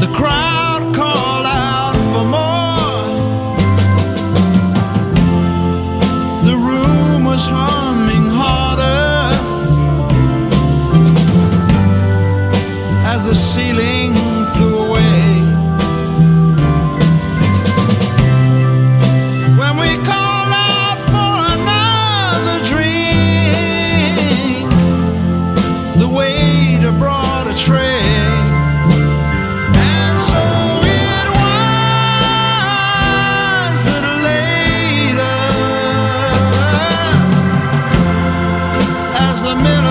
The crowd called out for more. The room was humming harder as the ceiling.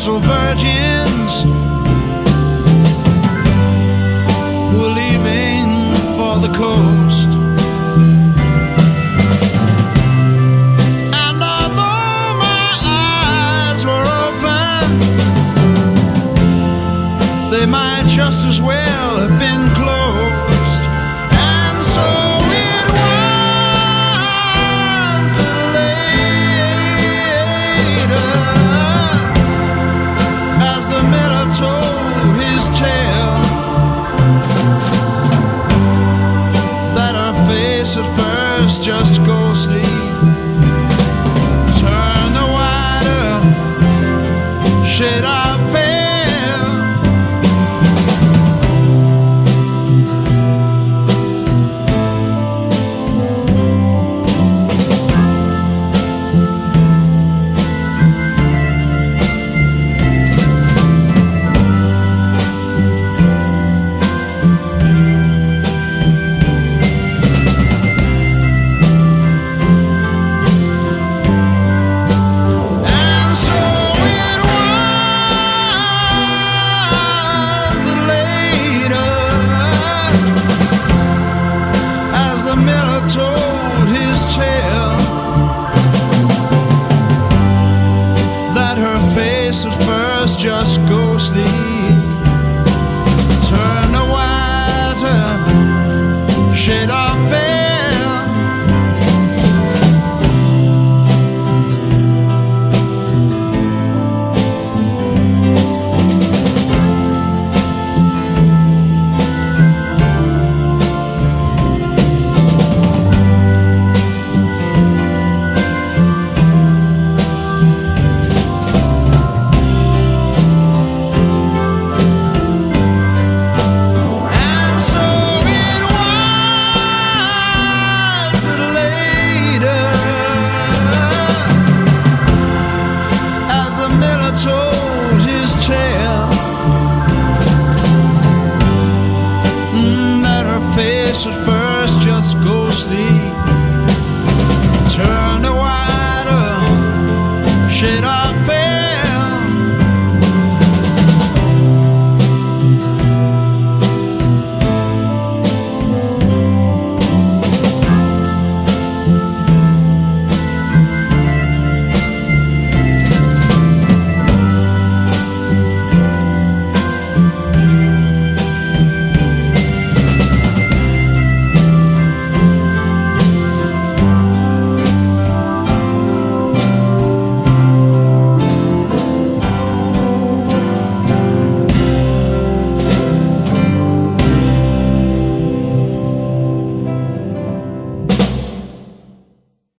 so virgins were leaving for the coast. And although my eyes were open, they might just as well have been closed. at first, just go sleep. sleep.